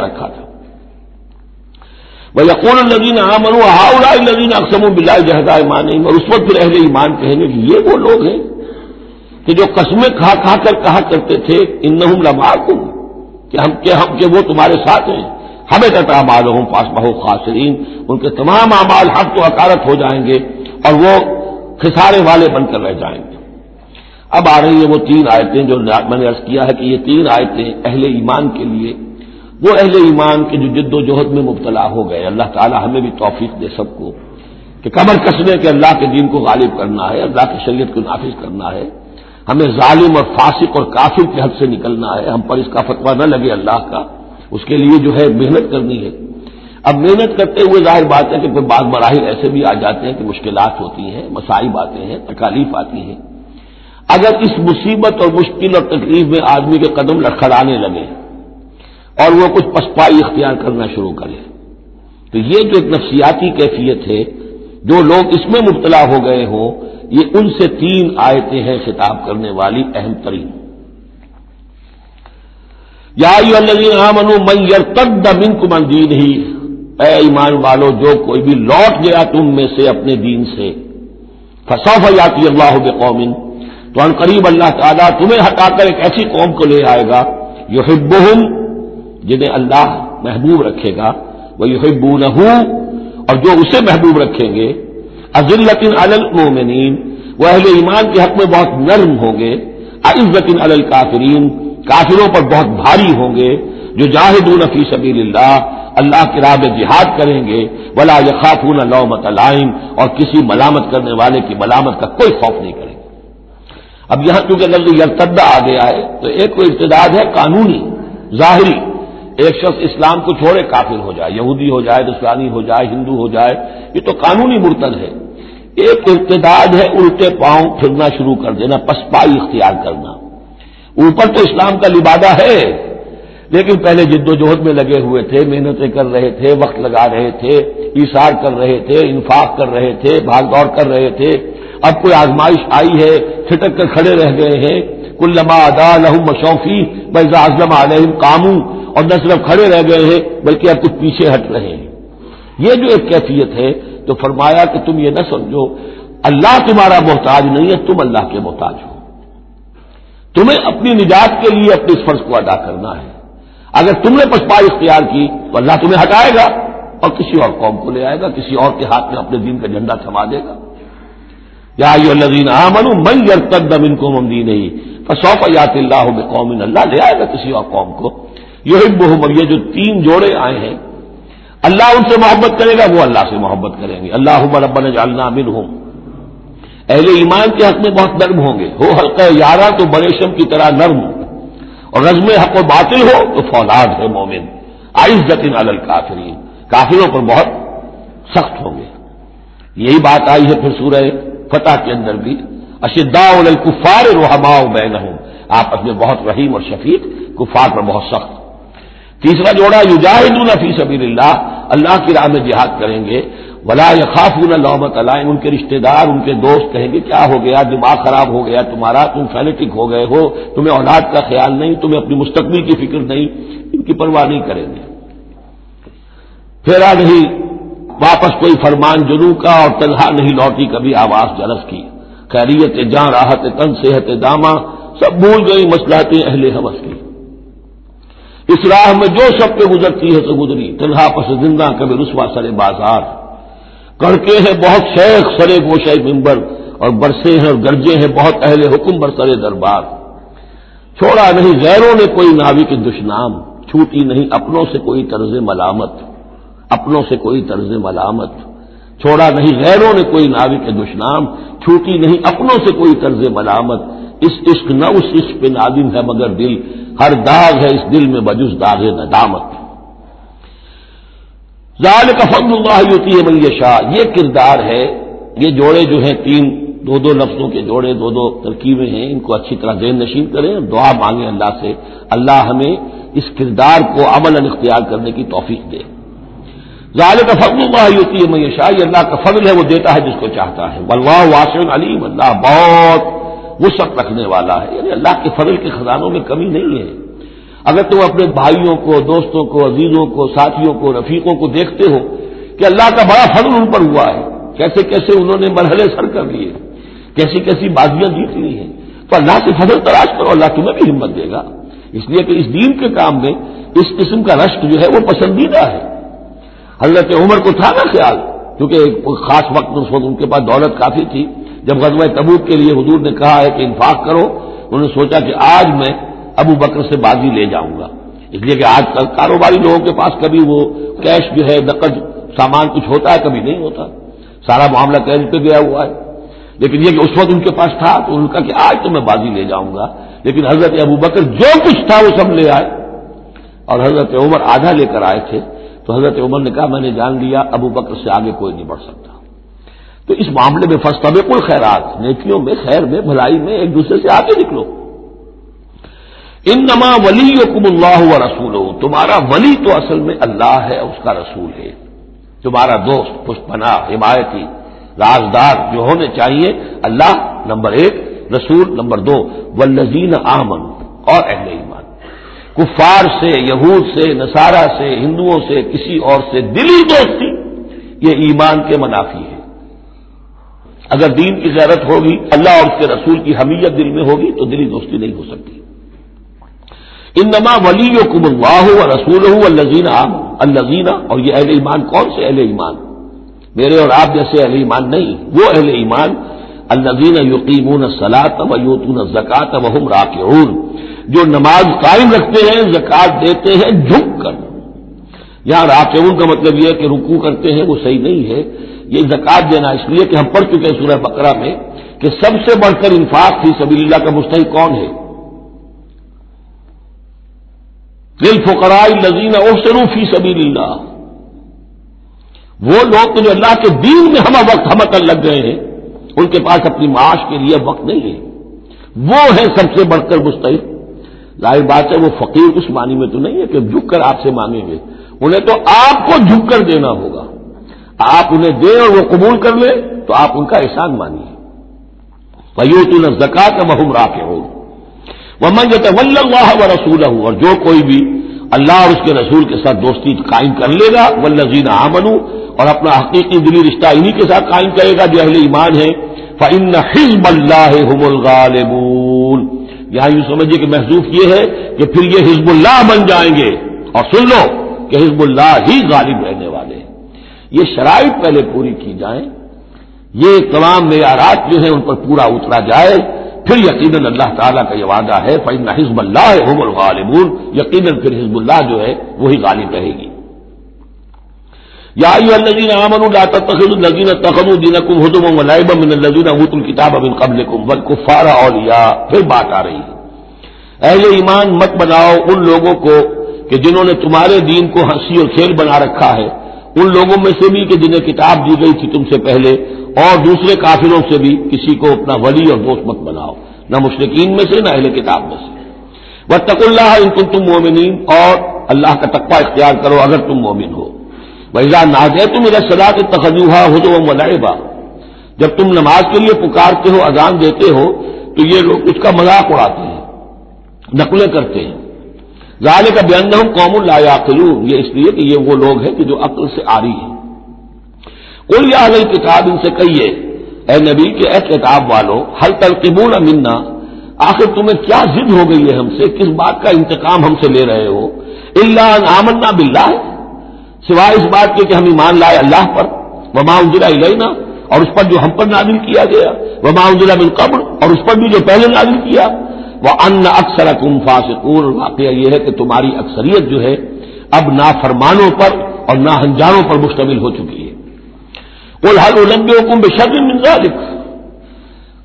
رکھا تھا۔ وہ یقون الزین عامن ہاؤ الزین اقسم بلا جہدا ایمان اور اس وقت پھر اہل ایمان کہیں گے کہ یہ وہ لوگ ہیں کہ جو قسمیں کھا کھا کر کہا کرتے تھے ان لماکم کہ ہم کہ ہم کہ وہ تمہارے ساتھ ہیں۔ ہمیں کہتا مال ہوں پاس بہو خاصرین ان کے تمام اعمال حق تو اکارت ہو جائیں گے، اور وہ کھسارے والے بن کر رہ جائیں گے۔ اب آ رہی ہیں وہ تین آیتیں جو میں نے ارض کیا ہے کہ یہ تین آیتیں اہل ایمان کے لیے وہ اہل ایمان کے جو جد و جہد میں مبتلا ہو گئے۔ اللہ تعالیٰ ہمیں بھی توفیق دے سب کو کہ کمر کسنے کے اللہ کے دین کو غالب کرنا ہے، اللہ کی شریعت کو نافذ کرنا ہے۔ ہمیں ظالم اور فاسق اور کافر کے حد سے نکلنا ہے۔ ہم پر اس کا فتویٰ نہ لگے اللہ کا۔ اس کے لیے جو ہے محنت کرنی ہے۔ اب محنت کرتے ہوئے ظاہر بات ہے کہ پھر بعض مراحل ایسے بھی آ جاتے ہیں کہ مشکلات ہوتی ہیں، مسائب آتے ہیں، تکالیف آتی ہیں۔ اگر اس مصیبت اور مشکل اور تکلیف میں آدمی کے قدم لڑکھڑانے لگے اور وہ کچھ پسپائی اختیار کرنا شروع کرے۔ تو یہ جو ایک نفسیاتی کیفیت ہے، جو لوگ اس میں مبتلا ہو گئے ہوں، یہ ان سے تین آیتیں ہیں خطاب کرنے والی اہم ترین۔ یا من یرتد منکم دین ہی اے ایمان والو، جو کوئی بھی لوٹ گیا تم میں سے اپنے دین سے فصوف یاتی اللہ قومن تو ان قریب اللہ تعالیٰ تمہیں ہٹا کر ایک ایسی قوم کو لے آئے گا یو جنہیں اللہ محبوب رکھے گا وہ یو اور جو اسے محبوب رکھیں گے عزلطن المومنین وہ اہل ایمان کے حق میں بہت نرم ہوں گے عزتن الکافرین کافروں پر بہت بھاری ہوں گے، جو جاہدون فی سبیل اللہ اللہ کی راہ میں جہاد کریں گے، ولا یخافون لومت علائم اور کسی ملامت کرنے والے کی ملامت کا کوئی خوف نہیں کریں گے۔ اب یہاں چونکہ لفظ یرتدہ آ گیا ہے تو ایک کوئی ارتداد ہے قانونی، ظاہری۔ ایک شخص اسلام کو چھوڑے کافر ہو جائے، یہودی ہو جائے دسرانی ہو جائے، ہندو ہو جائے، یہ تو قانونی مرتد ہے۔ ایک ارتداد ہے الٹے پاؤں پھرنا شروع کر دینا، پسپائی اختیار کرنا۔ اوپر تو اسلام کا لبادہ ہے، لیکن پہلے جد و جہد میں لگے ہوئے تھے، محنتیں کر رہے تھے، وقت لگا رہے تھے اشار کر رہے تھے، انفاق کر رہے تھے، بھاگ دوڑ کر رہے تھے۔ اب کوئی آزمائش آئی ہے چھٹک کر کھڑے رہ گئے ہیں۔ کل لما ادا لہم مشوفی بزا ازلم علیہم کاموں اور نہ صرف کھڑے رہ گئے ہیں، بلکہ اب کچھ پیچھے ہٹ رہے ہیں۔ یہ جو ایک کیفیت ہے، تو فرمایا کہ تم یہ نہ سمجھو، اللہ تمہارا محتاج نہیں ہے، تم اللہ کے محتاج ہو۔ تمہیں اپنی نجات کے لیے اپنے اس فرض کو ادا کرنا ہے۔ اگر تم نے پسپا اختیار کی، تو اللہ تمہیں ہٹائے گا اور کسی اور قوم کو لے آئے گا، کسی اور کے ہاتھ میں اپنے دین کا جھنڈا تھما دے گا۔ یا الذین آمن من یرتد منکم عن نہیں فسوف یات اللہ قوم اللہ لے آئے گا کسی اور قوم کو۔ یہ یہ جو تین جوڑے آئے ہیں، اللہ ان سے محبت کرے گا، وہ اللہ سے محبت کریں گے۔ اللہ ربنا جعلنا منہم۔ اہل ایمان کے حق میں بہت نرم ہوں گے۔ ہو حلقہ یارہ تو بڑے شم کی طرح نرم اور رزم حق و باطل ہو تو فولاد ہے مومن۔ آئس جتن الکافرین۔ کافروں پر بہت سخت ہوں گے۔ یہی بات آئی ہے پھر سورہ فتح کے اندر بھی۔ اشدا الکفار رحما بین ہوں آپس میں بہت رحیم اور شفیق کفار پر بہت سخت۔ تیسرا جوڑا یوجاہدون فی سبیل اللہ اللہ کی راہ میں جہاد کریں گے۔ ولا یخافون لومت علائم ان کے رشتہ دار، ان کے دوست کہیں گے، کیا ہو گیا؟ دماغ خراب ہو گیا، تمہارا، تم فینیٹک ہو گئے ہو، تمہیں اولاد کا خیال نہیں، تمہیں اپنی مستقبل کی فکر نہیں۔ ان کی پرواہ نہیں کریں گے۔ پھیرا نہیں واپس کوئی فرمان جنو کا اور تنہا نہیں لوٹی، کبھی آواز جلس کی۔ خیریت جان راحت تن، صحت داما سب بھول گئی مسلحتیں اہل حوث کی۔ اس راہ میں جو سب پہ گزرتی ہے تو گزری۔ تنہا پس زندہ کبھی رسوا سر بازار۔ کڑکے ہیں بہت شیخ سرے گوشے ممبر اور برسے ہیں اور گرجے ہیں بہت اہل حکم برسر دربار۔ چھوڑا نہیں غیروں نے کوئی ناوی کے دشنام، چھوٹی نہیں اپنوں سے کوئی طرز ملامت۔ اپنوں سے کوئی طرز ملامت۔ چھوڑا نہیں غیروں نے کوئی ناوی کے دشنام، چھوٹی نہیں اپنوں سے کوئی طرز ملامت۔ اس عشق نہ اس عشق پہ نادم ہے مگر دل، ہر داغ ہے اس دل میں بجز داغ ندامت۔ ظال کا فضل اللہ ہوتی ہے ملیہ شاہ یہ کردار ہے، یہ جوڑے جو ہیں تین، دو دو لفظوں کے جوڑے، دو دو ترکیبیں ہیں، ان کو اچھی طرح ذہن نشین کریں، اور دعا مانگیں اللہ سے۔ اللہ ہمیں اس کردار کو عمل اختیار کرنے کی توفیق دے۔ ظال کا فضل اللہ ہوتی ہے میہ شاہ یہ اللہ کا فضل ہے، وہ دیتا ہے جس کو چاہتا ہے۔ بلوا واسع علیم۔ اللہ بہت وسعت رکھنے والا ہے یعنی اللہ کے فضل کے خزانوں میں کمی نہیں ہے۔ اگر تم اپنے بھائیوں کو، دوستوں کو، عزیزوں کو، ساتھیوں کو، رفیقوں کو دیکھتے ہو کہ اللہ کا بڑا فضل ان پر ہوا ہے، کیسے کیسے انہوں نے مرحلے سر کر لیے، کیسی کیسی بازیاں جیت لی ہیں۔ تو اللہ سے فضل تلاش کرو، اللہ تمہیں بھی ہمت دے گا۔ اس لیے کہ اس دین کے کام میں اس قسم کا رشک جو ہے وہ پسندیدہ ہے۔ حضرت عمر کو تھا نا خیال، کیونکہ ایک خاص وقت اس وقت ان کے پاس دولت کافی تھی۔ جب غزوہ تبوک کے لیے حضور نے کہا ہے کہ انفاق کرو، انہوں نے سوچا کہ آج میں ابو بکر سے بازی لے جاؤں گا۔ اس لیے کہ آج کل کاروباری لوگوں کے پاس کبھی وہ کیش جو ہے، نقد سامان کچھ ہوتا ہے، کبھی نہیں ہوتا۔ سارا معاملہ کیش پہ گیا ہوا ہے۔ لیکن یہ کہ اس وقت ان کے پاس تھا تو ان کا کہ آج تو میں بازی لے جاؤں گا۔ لیکن حضرت ابو بکر جو کچھ تھا وہ سب لے آئے۔ اور حضرت عمر آدھا لے کر آئے تھے۔ تو حضرت عمر نے کہا، میں نے جان لیا، ابو بکر سے آگے کوئی نہیں بڑھ سکتا۔ تو اس معاملے میں فسٹ کل خیرات نیکیوں میں، خیر میں، بھلائی میں ایک دوسرے سے آگے نکلو۔ ان نما ولی کم اللہ و رسول تمہارا ولی تو اصل میں اللہ ہے، اس کا رسول ہے۔ تمہارا دوست پشپنا حمایتی، رازدار جو ہونے چاہیے، اللہ نمبر ایک، رسول نمبر دو ولزین آمن اور اہل ایمان۔ کفار سے، یہود سے، نصارہ سے، ہندوؤں سے، کسی اور سے دلی دوستی، یہ ایمان کے منافی ہے۔ اگر دین کی غیرت ہوگی، اللہ اور اس کے رسول کی حمیت دل میں ہوگی تو دلی دوستی نہیں ہو سکتی۔ ان نما ولی و کم اللہ رسول ہوں الزین الزینہ اور یہ اہل ایمان، کون سے اہل ایمان؟ میرے اور آپ جیسے اہل ایمان نہیں، وہ اہل ایمان۔ الزین یقین سلاط و یوتون زکات وحم راکعون۔ جو نماز قائم رکھتے ہیں زکات دیتے ہیں، جھک کر۔ یہاں راکعون کا مطلب یہ ہے کہ رکو کرتے ہیں، وہ صحیح نہیں ہے۔ یہ زکات دینا اس لیے کہ ہم پڑھ چکے ہیں سورہ بقرہ میں کہ سب سے بڑھ کر انفاق تھی سبیل اللہ کا مستحق کون ہے؟ دل فقرائے لذین اوسرو فی سبیل اللہ۔ وہ لوگ جو اللہ کے دین میں ہم وقت ہم لگ گئے ہیں، ان کے پاس اپنی معاش کے لیے وقت نہیں ہے۔ وہ ہے سب سے بڑھ کر مستحق۔ ظاہر بات ہے، وہ فقیر اس معنی میں تو نہیں ہے کہ جھک کر آپ سے مانگیں گے۔ انہیں تو آپ کو جھک کر دینا ہوگا۔ آپ انہیں دیں اور وہ قبول کر لیں، تو آپ ان کا احسان مانیے۔ فیوت الزکات محم راک ہو وہ منگے اللہ و رسول اور جو کوئی بھی اللہ اور اس کے رسول کے ساتھ دوستی قائم کر لے گا ولزین آمن اور اپنا حقیقی دلی رشتہ انہی کے ساتھ قائم کرے گا جو اہل ایمان ہے فن حزب اللہ الغالبول یہاں یوں سمجھیے کہ محسوس یہ ہے کہ پھر یہ حزب اللہ بن جائیں گے۔ اور سن لو کہ حزب اللہ ہی غالب رہنے والے یہ شرائط پہلے پوری کی جائیں، یہ تمام معیارات جو ہیں ان پر پورا اترا جائے۔ پھر یقیناً اللہ تعالیٰ کا یہ وعدہ ہے فن حزب اللہ ہے الغالبول یقیناً پھر حزب اللہ جو ہے وہی غالب رہے گی۔ یا الذین آمنوا لا تتخذوا الذین اتخذوا دینکم هدوا ولعبا من الذین اوتوا الكتاب من قبلکم والکفار اولیاء۔ پھر بات آ رہی ہے۔ اہل ایمان مت بناؤ ان لوگوں کو کہ جنہوں نے تمہارے دین کو ہنسی اور کھیل بنا رکھا ہے۔ ان لوگوں میں سے بھی کہ جنہیں کتاب دی گئی تھی تم سے پہلے، اور دوسرے کافروں سے بھی کسی کو اپنا ولی اور دوست مت بناؤ، نہ مشرقین میں سے، نہ اہل کتاب میں سے۔ وہ اللہ ان کو تم مومنین، اور اللہ کا تقوی اختیار کرو اگر تم مومن ہو۔ بھائی ناز ہے تم ادھر سلا کے تخجوہ ہو تو وہ جب تم نماز کے لیے پکارتے ہو، اذان دیتے ہو، تو یہ لوگ اس کا مذاق اڑاتے ہیں، نقلیں کرتے ہیں۔ ظاہر کا بیان ہوں قوم اللہ یہ اس لیے کہ یہ وہ لوگ ہیں کہ جو عقل سے آ رہی ہے کل یا کتاب ان سے کہیے، اے نبی کے اے کتاب والو ہر تلقبول منا؟ آخر تمہیں کیا ضد ہو گئی ہے ہم سے؟ کس بات کا انتقام ہم سے لے رہے ہو؟ اللہ آمنا بلّہ سوائے اس بات کے کہ ہم ایمان لائے اللہ پر۔ وما اجرا علینا اور اس پر جو ہم پر نازل کیا گیا۔ وما اجرا بن قبر اور اس پر بھی جو پہلے نازل کیا۔ وہ ان اکثر اکم فاسقون واقعہ یہ ہے کہ تمہاری اکثریت جو ہے اب نافرمانوں پر اور نہ ہنجاروں پر مشتمل ہو چکی ہے۔ الحل البے حکم بے شرم منظالک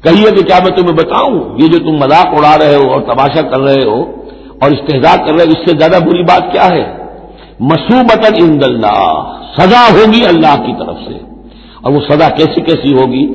کہیے کہ کیا میں تمہیں بتاؤں؟ یہ جو تم مذاق اڑا رہے ہو اور تماشا کر رہے ہو اور استحجا کر رہے ہو، اس سے زیادہ بری بات کیا ہے؟ مسوبت عند اللہ، سزا ہوگی اللہ کی طرف سے۔ اور وہ سزا کیسی کیسی ہوگی؟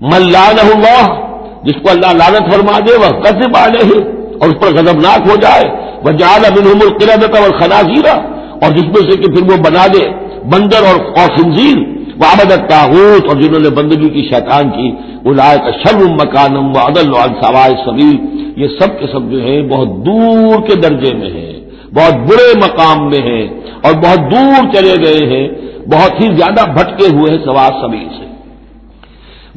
ملان اللہ جس کو اللہ لانت فرما دے، وہ قدر بالے ہی اور اس پر غضبناک ہو جائے۔ وہ جان ابن القرت اور خنازیرہ اور جس میں سے کہ پھر وہ بنا دے۔ بندر اور خنزیر۔ وہ آمد تاغوت اور جنہوں نے بندگی کی شیطان کی۔ الائے کا شرم مکانم و عدل سوائے سبیل یہ سب کے سب جو ہیں بہت دور کے درجے میں ہیں۔ بہت برے مقام میں ہیں۔ اور بہت دور چلے گئے ہیں۔ بہت ہی زیادہ بھٹکے ہوئے ہیں سوار سبیل سے۔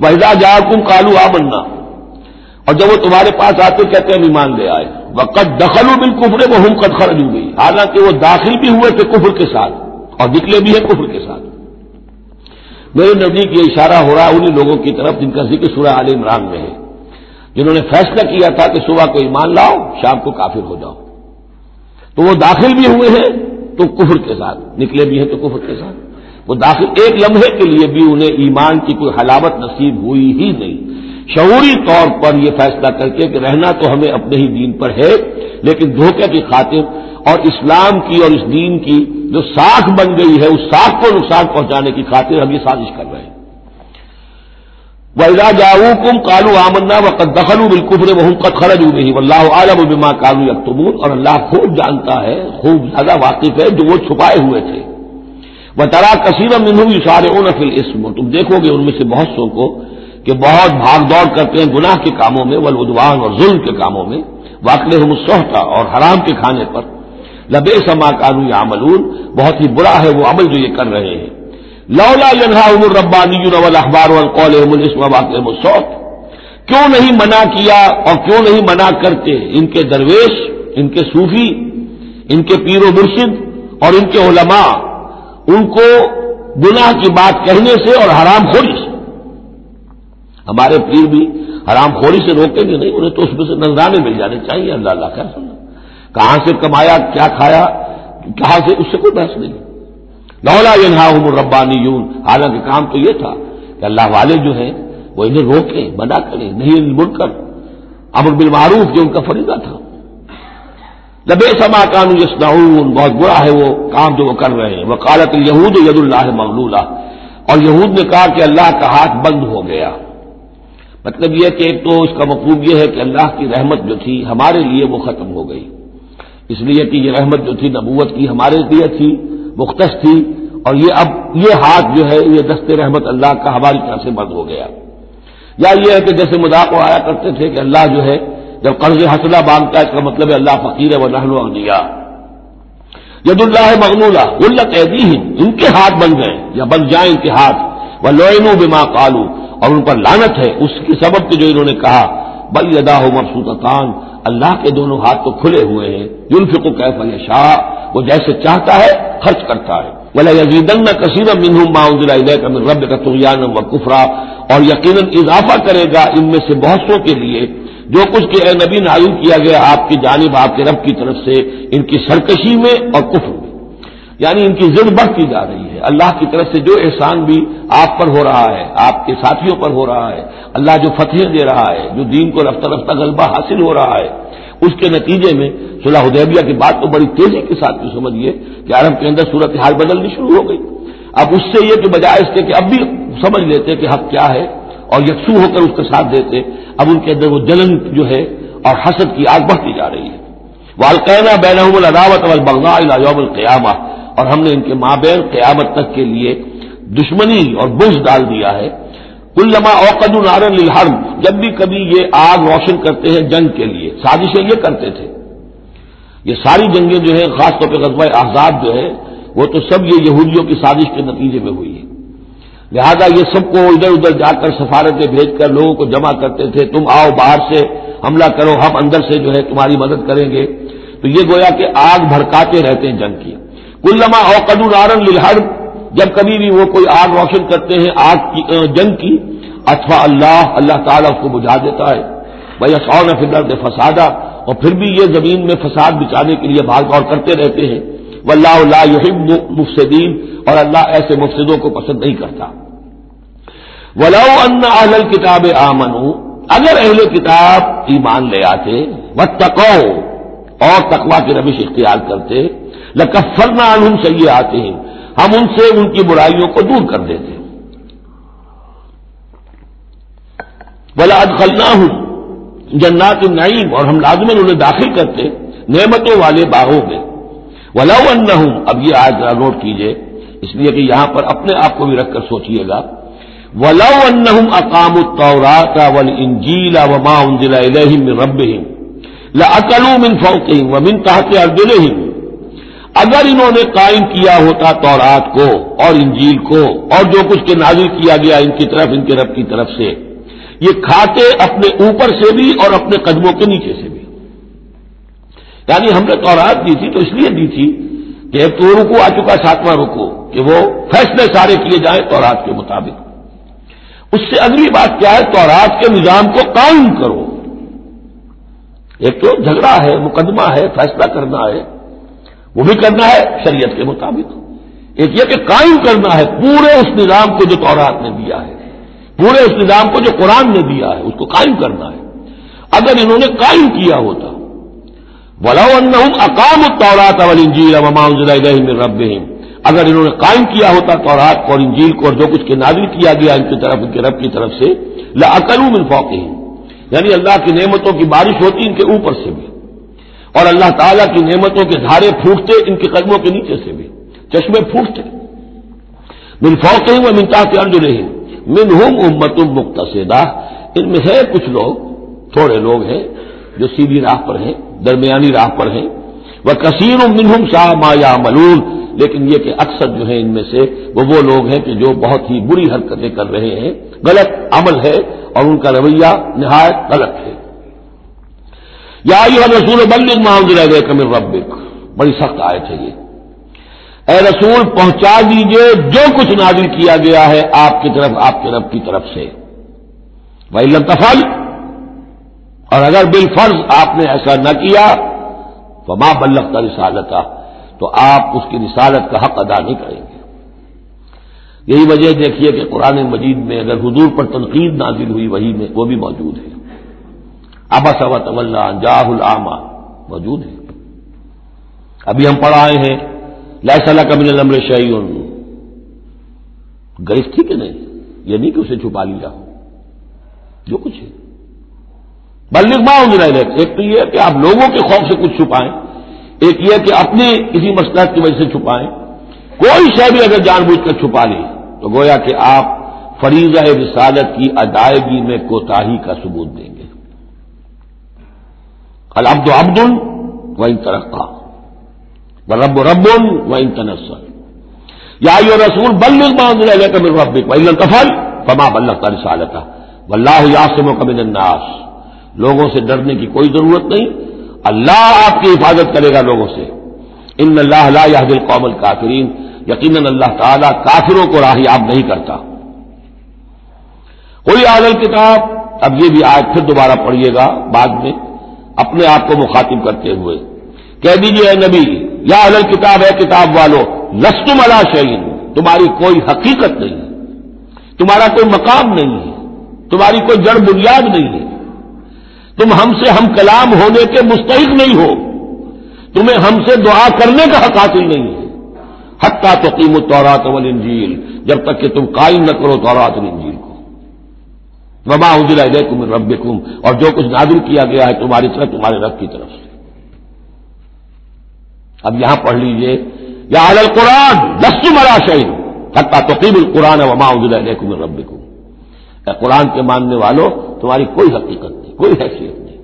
وحدہ جا کم کالو آ بننا اور جب وہ تمہارے پاس آتے کہتے ہیں ایمان لے آئے۔ وقت دخل و بالکفرے وہ ہم قد خرج ہو گئی حالانکہ وہ داخل بھی ہوئے تھے کفر کے ساتھ اور نکلے بھی ہیں کفر کے ساتھ۔ میرے نزدیک یہ اشارہ ہو رہا ہے انہیں لوگوں کی طرف جن کا ذکر سورہ عال عمران میں ہے، جنہوں نے فیصلہ کیا تھا کہ صبح کو ایمان لاؤ، شام کو کافر ہو جاؤ۔ تو وہ داخل بھی ہوئے ہیں تو کفر کے ساتھ، نکلے بھی ہیں تو کفر کے ساتھ۔ وہ داخل، ایک لمحے کے لیے بھی انہیں ایمان کی کوئی حلاوت نصیب ہوئی ہی نہیں۔ شعوری طور پر یہ فیصلہ کر کے کہ رہنا تو ہمیں اپنے ہی دین پر ہے، لیکن دھوکے کی خاطر اور اسلام کی اور اس دین کی جو ساکھ بن گئی ہے، اس ساکھ کو نقصان پہنچانے کی خاطر ہم یہ سازش کر رہے ہیں۔ وحدا جاؤ کم کالو آمنا و قد دخل بالکفر وہ قد خرج ہو گئی اللہ عالم بما کالو یکتمون اور اللہ خوب جانتا ہے، خوب زیادہ واقف ہے جو وہ چھپائے ہوئے تھے۔ وہ ترا کثیر منہ اشارے اون فل اسم تم دیکھو گے ان میں سے بہت سو کو کہ بہت بھاگ دوڑ کرتے ہیں گناہ کے کاموں میں ولادوان اور ظلم کے کاموں میں واقع ہم اور حرام کے کھانے پر۔ لبے سما کانو یا عملون بہت ہی برا ہے وہ عمل جو یہ کر رہے ہیں۔ لولا ینہا عمر ربانی اخبار والقول اسم واقع سوت کیوں نہیں منع کیا اور کیوں نہیں منع کرتے ان کے درویش، ان کے صوفی، ان کے پیر و مرشد اور ان کے علماء؟ ان کو گناہ کی بات کہنے سے اور حرام خوری سے ہمارے پیر بھی حرام خوری سے روکیں گے نہیں، انہیں تو اس میں سے نظرانے مل جانے چاہیے، اللہ اللہ، خیر سننا کہاں سے کمایا، کیا کھایا، کہاں سے، اس سے کوئی بحث نہیں۔ لولا ینہا ربانی یون حالانکہ کام تو یہ تھا کہ اللہ والے جو ہیں، وہ انہیں روکیں بنا کریں، نہیں مڑ کر امر بالمعروف جو ان کا فریضہ تھا۔ لبے سما کانو یسنعون بہت برا ہے وہ کام جو وہ کر رہے ہیں۔ وہ یہود ید اللہ مغلولہ۔ اور یہود نے کہا کہ اللہ کا ہاتھ بند ہو گیا۔ مطلب یہ کہ ایک تو اس کا مطلوب یہ ہے کہ اللہ کی رحمت جو تھی ہمارے لیے وہ ختم ہو گئی۔ اس لیے کہ یہ رحمت جو تھی نبوت کی ہمارے لیے تھی، مختص تھی، اور یہ اب یہ ہاتھ جو ہے، یہ دست رحمت اللہ کا ہماری طرف سے بند ہو گیا۔ یا یہ ہے کہ جیسے مذاق آیا کرتے تھے کہ اللہ جو ہے، جب قرض حسلہ باندھتا ہے اس کا مطلب ہے اللہ فقیر ہے وہ نہل اغنیا ید اللہ مغنولہ اللہ قیدی ان کے ہاتھ بن گئے یا بن جائیں ان کے ہاتھ۔ وہ لوئنو بما کالو اور ان پر لانت ہے، اس کے سبب کے جو انہوں نے کہا، بل ادا ہو مبسوطان اللہ کے دونوں ہاتھ تو کھلے ہوئے ہیں یونفق کو کیف شاہ وہ جیسے چاہتا ہے، خرچ کرتا ہے۔ بلا یزیدن کثیر من رب کا تغیان و کفرا اور یقیناً اضافہ کرے گا ان میں سے بہت سو کے لیے۔ جو کچھ کہ اے نبی نایو کیا گیا، آپ کی جانب، آپ کے رب کی طرف سے ان کی سرکشی میں اور کفر میں۔ یعنی ان کی ضد بڑھتی جا رہی ہے۔ اللہ کی طرف سے جو احسان بھی آپ پر ہو رہا ہے، آپ کے ساتھیوں پر ہو رہا ہے، اللہ جو فتح دے رہا ہے، جو دین کو رفتہ رفتہ غلبہ حاصل ہو رہا ہے، اس کے نتیجے میں صلاح حدیبیہ کی بات تو بڑی تیزی کے ساتھ بھی سمجھیے کہ عرب کے اندر صورت حال بدلنی شروع ہو گئی۔ اب اس سے یہ کہ بجائے اس کے کہ اب بھی سمجھ لیتے کہ حق کیا ہے اور یکسو ہو کر اس کا ساتھ دیتے، اب ان کے اندر وہ جلن جو ہے اور حسد کی آگ بڑھتی جا رہی ہے۔ وہ بین العداوت یوم القیامہ اور ہم نے ان کے مابین قیامت تک کے لیے دشمنی اور بوجھ ڈال دیا ہے۔ علما اوقد العرن الحرب جب بھی کبھی یہ آگ روشن کرتے ہیں جنگ کے لیے، سازشیں یہ کرتے تھے۔ یہ ساری جنگیں جو ہیں، خاص طور پہ غزبۂ آزاد جو ہے وہ تو سب یہ یہودیوں کی سازش کے نتیجے میں ہوئی ہے لہذا یہ سب کو ادھر ادھر جا کر سفارتیں بھیج کر لوگوں کو جمع کرتے تھے، تم آؤ باہر سے، حملہ کرو، ہم اندر سے جو ہے تمہاری مدد کریں گے۔ تو یہ گویا کہ آگ بھڑکاتے رہتے ہیں جنگ کی۔ کلما اوقد العرن للحرب، جب کبھی بھی وہ کوئی آگ روشن کرتے ہیں، آگ کی جنگ کی اتوا اللہ اللہ تعالیٰ اس کو بجھا دیتا ہے۔ بھائی سون فدر فسادہ اور پھر بھی یہ زمین میں فساد بچانے کے لیے بھاگ دوڑ کرتے رہتے ہیں۔ وہ اللہ اللہ یحب مفسدین اور اللہ ایسے مفسدوں کو پسند نہیں کرتا۔ ولاؤ ان اہل کتاب آمن اگر اہل کتاب ایمان لے آتے وہ تقو اور تقوا کی ربش اختیار کرتے لکفرنا عنہم سیے آتے ہیں ہم ان سے ان کی برائیوں کو دور کر دیتے بلا ادخلنا ہوں جنات النعیم اور ہم لازمن انہیں داخل کرتے نعمتوں والے باغوں میں۔ ولا ہوں اب یہ آج نوٹ کیجیے۔ اس لیے کہ یہاں پر اپنے آپ کو بھی رکھ کر سوچیے گا۔ ولو انہم اقام الطورات والانجیل وما انزل الیہم من ربہم لاکلوا من فوقہم ومن تحت ارجلہم اگر انہوں نے قائم کیا ہوتا تورات کو اور انجیل کو اور جو کچھ کے نازل کیا گیا ان کی طرف، ان کے رب کی طرف سے، یہ کھاتے اپنے اوپر سے بھی اور اپنے قدموں کے نیچے سے بھی۔ یعنی ہم نے تورات دی تھی تو اس لیے دی تھی کہ ایک تو رکو، آ چکا ساتواں رکو کہ وہ فیصلے سارے کیے جائیں تورات کے مطابق۔ اس سے اگلی بات کیا ہے؟ تورات کے نظام کو قائم کرو۔ ایک تو جھگڑا ہے، مقدمہ ہے، فیصلہ کرنا ہے۔ وہ بھی کرنا ہے شریعت کے مطابق۔ ایک یہ کہ قائم کرنا ہے پورے اس نظام کو جو تورات نے دیا ہے، پورے اس نظام کو جو قرآن نے دیا ہے، اس کو قائم کرنا ہے۔ اگر انہوں نے قائم کیا ہوتا بلاؤ اقام الطورات والانجیل وما انزل من اگر انہوں نے قائم کیا ہوتا تورات کو اور انجیل کو اور جو کچھ کے نازل کیا گیا ان کی طرف، ان کے رب کی طرف سے لاقلوا من یعنی اللہ کی نعمتوں کی بارش ہوتی ان کے اوپر سے بھی۔ اور اللہ تعالیٰ کی نعمتوں کے دھارے پھوٹتے ان کے قدموں کے نیچے سے بھی، چشمے پھوٹتے۔ من فوقہم و من تحت ارجلہم، منہم امت مقتصدہ۔ ان میں ہے کچھ لوگ، تھوڑے لوگ ہیں جو سیدھی راہ پر ہیں، درمیانی راہ پر ہیں۔ وہ کثیر منہم شاہ ما یا ملول لیکن یہ کہ اکثر جو ہیں ان میں سے، وہ وہ لوگ ہیں کہ جو بہت ہی بری حرکتیں کر رہے ہیں۔ غلط عمل ہے اور ان کا رویہ نہایت غلط ہے۔ یا رسول بل معاوض رہ گئے کمر ربک۔ بڑی سخت آئے تھے یہ۔ اے رسول، پہنچا دیجیے جو کچھ نازل کیا گیا ہے آپ کی طرف، آپ کے رب کی طرف سے۔ بھائی لطفل اور اگر بالفرض آپ نے ایسا نہ کیا تو ماں بلک کا رسالت تو آپ اس کی رسالت کا حق ادا نہیں کریں گے۔ یہی وجہ دیکھیے کہ قرآن مجید میں اگر حضور پر تنقید نازل ہوئی، وہی میں، وہ بھی موجود ہے۔ ابا صوت جاہ العامہ۔ موجود ہے۔ ابھی ہم پڑھائے ہیں۔ لہ کبھی نمر شعیون گرفت تھی کہ نہیں؟ یہ نہیں کہ اسے چھپا لیا۔ جو کچھ ہے۔ بلغ ماؤں ایک تو یہ کہ آپ لوگوں کے خوف سے کچھ چھپائیں۔ ایک یہ کہ اپنی کسی مسلط کی وجہ سے چھپائیں۔ کوئی شے بھی اگر جان بوجھ کر چھپا لیں تو گویا کہ آپ فریضہ رسالت کی ادائیگی میں کوتاہی کا ثبوت دیں گے۔ العبد عبد و ان ترقا رب رب و ان تنسل یا رسول بلغ ماؤں رب کفل فما بلغ کا واللہ یاسم و کبن الناس. لوگوں سے ڈرنے کی کوئی ضرورت نہیں. اللہ آپ کی حفاظت کرے گا لوگوں سے. ان اللہ اللہ دل قوم کافرین یقیناً اللہ تعالیٰ کافروں کو راہیاب نہیں کرتا. کوئی عادل کتاب اب یہ بھی آج پھر دوبارہ پڑھیے گا بعد میں. اپنے آپ کو مخاطب کرتے ہوئے کہہ دیجیے نبی، یا عدل کتاب ہے کتاب والو لسٹم اللہ شعین تمہاری کوئی حقیقت نہیں ہے، تمہارا کوئی مقام نہیں ہے، تمہاری کوئی جڑ بنیاد نہیں ہے، تم ہم سے ہم کلام ہونے کے مستحق نہیں ہو، تمہیں ہم سے دعا کرنے کا حق حاصل نہیں ہے حتہ تو قیمت تورات انجیل جب تک کہ تم قائم نہ کرو تورات انجیل وبا اجلا کم رب کم اور جو کچھ نادر کیا گیا ہے تمہاری طرف، تمہارے رب کی طرف سے۔ اب یہاں پڑھ لیجیے، یا حل قرآن دس مرا شہید حتہ تو قیم القرآن وما اجلا کم رب قرآن کے ماننے والوں تمہاری کوئی حقیقت نہیں، کوئی حیثیت نہیں۔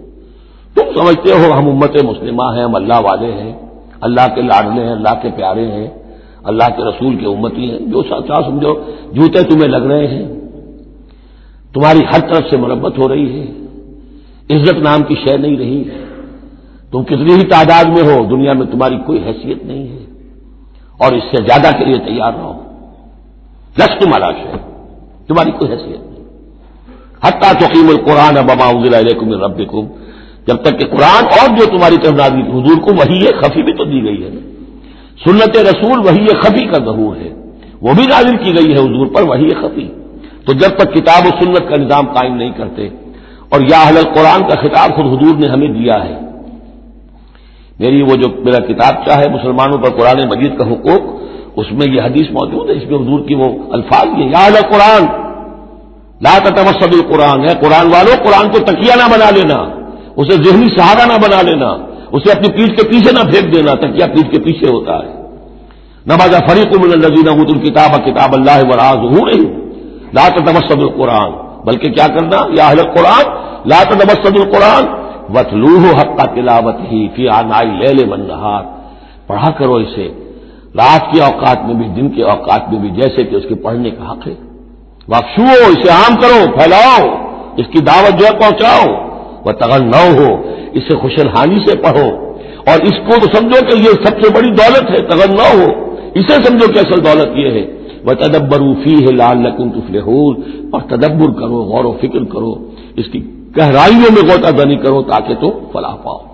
تم سمجھتے ہو، ہم امت مسلمہ ہیں، ہم اللہ والے ہیں، اللہ کے لاڈلے ہیں، اللہ کے پیارے ہیں، اللہ کے رسول کے امتی ہیں۔ جو سچا سمجھو، جوتے تمہیں لگ رہے ہیں۔ تمہاری ہر طرف سے مربت ہو رہی ہے۔ عزت نام کی شے نہیں رہی۔ تم کتنی ہی تعداد میں ہو، دنیا میں تمہاری کوئی حیثیت نہیں ہے۔ اور اس سے زیادہ کے لیے تیار رہو۔ لش تمہارا شے، تمہاری کوئی حیثیت نہیں۔ حتہ توقیم القرآن ابا علیکم ربکم، جب تک کہ قرآن اور جو تمہاری طرف نازل حضور کو وہی خفی بھی تو دی گئی ہے۔ سنت رسول وہی خفی کا ظہور ہے، وہ بھی نازل کی گئی ہے حضور پر وہی خفی۔ تو جب تک کتاب و سنت کا نظام قائم نہیں کرتے اور یا حل قرآن کا خطاب خود حضور نے ہمیں دیا ہے۔ میری وہ جو میرا کتاب چاہے مسلمانوں پر قرآن مجید کا حقوق، اس میں یہ حدیث موجود ہے، اس میں حضور کی وہ الفاظ یہ یا قرآن لا تمسد القرآن ہے قرآن والوں قرآن کو تکیہ نہ بنا لینا، اسے ذہنی سہارا نہ بنا لینا، اسے اپنی پیٹھ کے پیچھے نہ پھینک دینا تکیا پیٹھ کے پیچھے ہوتا ہے۔ نمازا فریق من الزین حد الکتاب کتاب اللہ و راز ہو رہی لا القرآن بلکہ کیا کرنا؟ یا اہل قرآن لا تمسد القرآن وطلوح حق کا تلاوت ہی فی آنائی لے لے من پڑھا کرو اسے۔ رات کے اوقات میں بھی، دن کے اوقات میں بھی، جیسے کہ اس کے پڑھنے کا حق ہے۔ واپسو اسے عام کرو، پھیلاؤ، اس کی دعوت جو ہے پہنچاؤ۔ وہ تغن نہ ہو اسے خوشحانی سے پڑھو۔ اور اس کو تو سمجھو کہ یہ سب سے بڑی دولت ہے۔ تغن نہ ہو اسے سمجھو کہ اصل دولت یہ ہے۔ وہ تدبر فی ہے لال لکن تفل اور تدبر کرو، غور و فکر کرو، اس کی گہرائیوں میں غوطہ دنی کرو تاکہ تو فلاح پاؤ۔